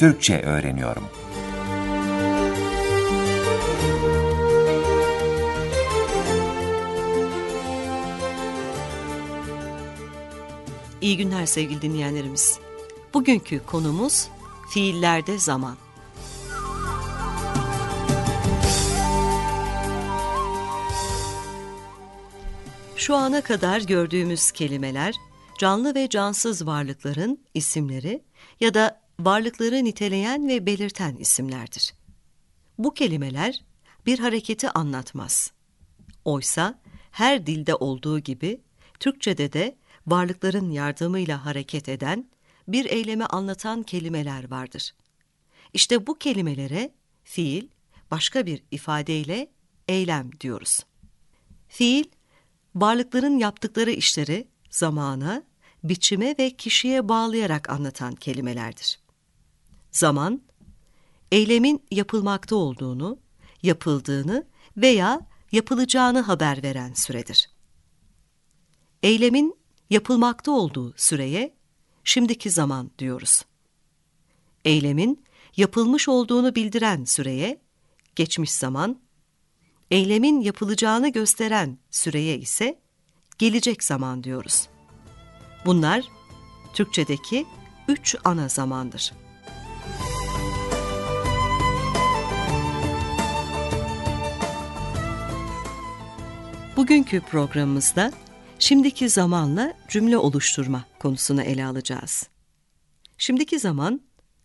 Türkçe öğreniyorum. İyi günler sevgili dinleyenlerimiz. Bugünkü konumuz fiillerde zaman. Şu ana kadar gördüğümüz kelimeler canlı ve cansız varlıkların isimleri ya da varlıkları niteleyen ve belirten isimlerdir. Bu kelimeler bir hareketi anlatmaz. Oysa her dilde olduğu gibi Türkçede de varlıkların yardımıyla hareket eden, bir eylemi anlatan kelimeler vardır. İşte bu kelimelere fiil, başka bir ifadeyle eylem diyoruz. Fiil, varlıkların yaptıkları işleri zamana, biçime ve kişiye bağlayarak anlatan kelimelerdir. Zaman, eylemin yapılmakta olduğunu, yapıldığını veya yapılacağını haber veren süredir. Eylemin yapılmakta olduğu süreye şimdiki zaman diyoruz. Eylemin yapılmış olduğunu bildiren süreye geçmiş zaman, eylemin yapılacağını gösteren süreye ise gelecek zaman diyoruz. Bunlar Türkçedeki üç ana zamandır. Bugünkü programımızda şimdiki zamanla cümle oluşturma konusunu ele alacağız. Şimdiki zaman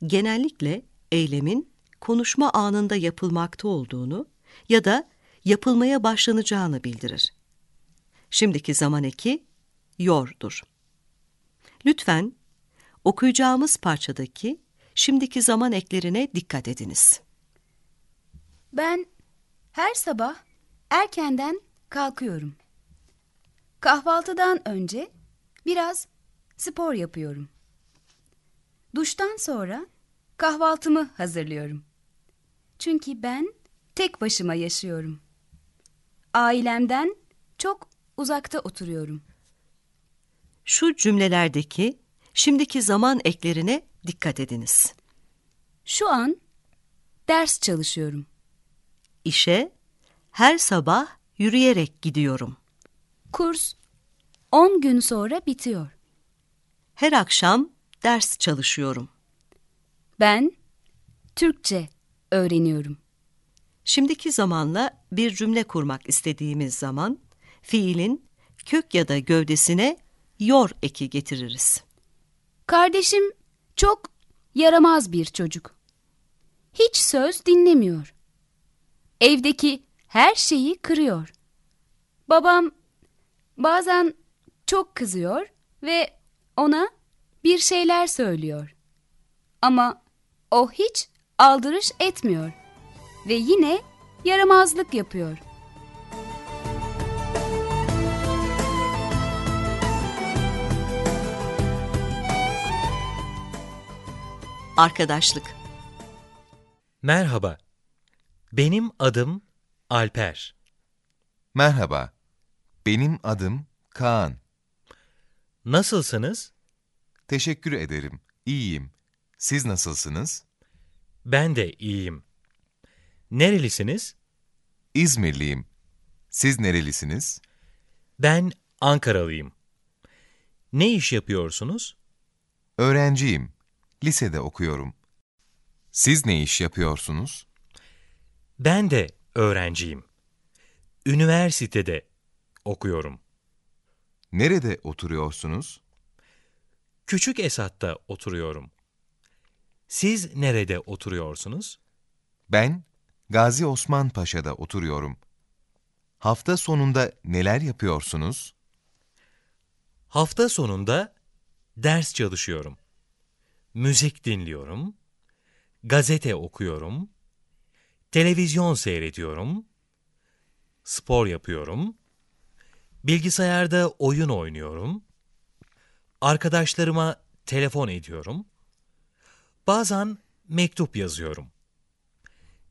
genellikle eylemin konuşma anında yapılmakta olduğunu ya da yapılmaya başlanacağını bildirir. Şimdiki zaman eki yordur. Lütfen okuyacağımız parçadaki şimdiki zaman eklerine dikkat ediniz. Ben her sabah erkenden kalkıyorum. Kahvaltıdan önce biraz spor yapıyorum. Duştan sonra kahvaltımı hazırlıyorum. Çünkü ben tek başıma yaşıyorum. Ailemden çok uzakta oturuyorum. Şu cümlelerdeki şimdiki zaman eklerine dikkat ediniz. Şu an ders çalışıyorum. İşe her sabah yürüyerek gidiyorum. Kurs 10 gün sonra bitiyor. Her akşam ders çalışıyorum. Ben Türkçe öğreniyorum. Şimdiki zamanla bir cümle kurmak istediğimiz zaman fiilin kök ya da gövdesine yor eki getiririz. Kardeşim çok yaramaz bir çocuk. Hiç söz dinlemiyor. Evdeki her şeyi kırıyor. Babam bazen çok kızıyor ve ona bir şeyler söylüyor. Ama o hiç aldırış etmiyor ve yine yaramazlık yapıyor. Arkadaşlık Merhaba, benim adım Alper. Merhaba, benim adım Kaan. Nasılsınız? Teşekkür ederim, iyiyim. Siz nasılsınız? Ben de iyiyim. Nerelisiniz? İzmirliyim. Siz nerelisiniz? Ben Ankaralıyım. Ne iş yapıyorsunuz? Öğrenciyim. Lisede okuyorum. Siz ne iş yapıyorsunuz? Ben de öğrenciyim. Üniversitede okuyorum. Nerede oturuyorsunuz? Küçük Esat'ta oturuyorum. Siz nerede oturuyorsunuz? Ben Gazi Osman Paşa'da oturuyorum. Hafta sonunda neler yapıyorsunuz? Hafta sonunda ders çalışıyorum. Müzik dinliyorum. Gazete okuyorum. Televizyon seyrediyorum. Spor yapıyorum. Bilgisayarda oyun oynuyorum. Arkadaşlarıma telefon ediyorum. Bazen mektup yazıyorum.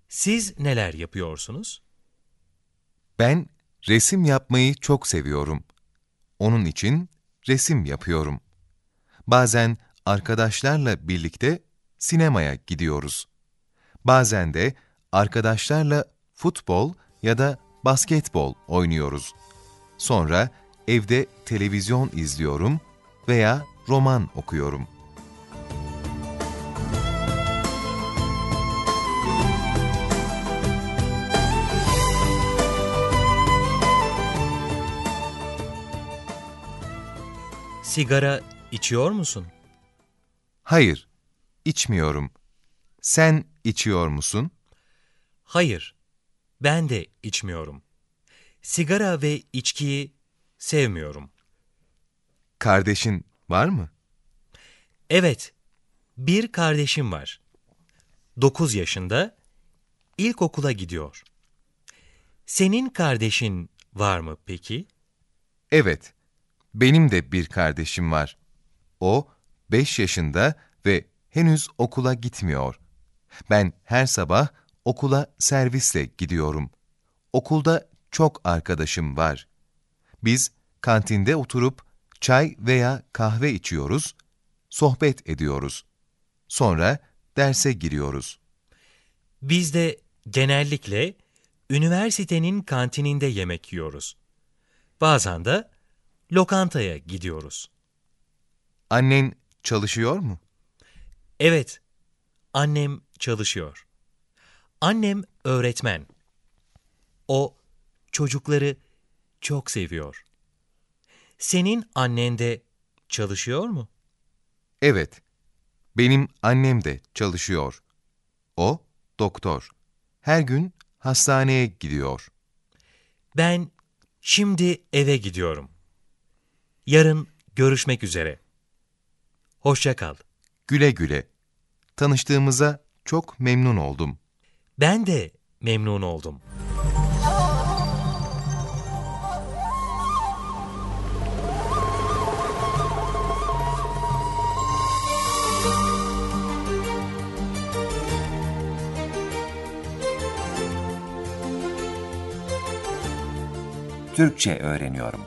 Siz neler yapıyorsunuz? Ben resim yapmayı çok seviyorum. Onun için resim yapıyorum. Bazen arkadaşlarla birlikte sinemaya gidiyoruz. Bazen de arkadaşlarla futbol ya da basketbol oynuyoruz. Sonra evde televizyon izliyorum veya roman okuyorum. Sigara içiyor musun? Hayır, içmiyorum. Sen içiyor musun? Hayır, ben de içmiyorum. Sigara ve içkiyi sevmiyorum. Kardeşin var mı? Evet, bir kardeşim var. 9 yaşında, ilkokula gidiyor. Senin kardeşin var mı peki? Evet, benim de bir kardeşim var. O 5 yaşında ve henüz okula gitmiyor. Ben her sabah okula servisle gidiyorum. Okulda çok arkadaşım var. Biz kantinde oturup çay veya kahve içiyoruz, sohbet ediyoruz. Sonra derse giriyoruz. Biz de genellikle üniversitenin kantininde yemek yiyoruz. Bazen de lokantaya gidiyoruz. Annen çalışıyor mu? Evet, annem çalışıyor. Annem öğretmen. O çocukları çok seviyor. Senin annen de çalışıyor mu? Evet. Benim annem de çalışıyor. O doktor. Her gün hastaneye gidiyor. Ben şimdi eve gidiyorum. Yarın görüşmek üzere. Hoşça kal. Güle güle. Tanıştığımıza çok memnun oldum. Ben de memnun oldum. Türkçe öğreniyorum.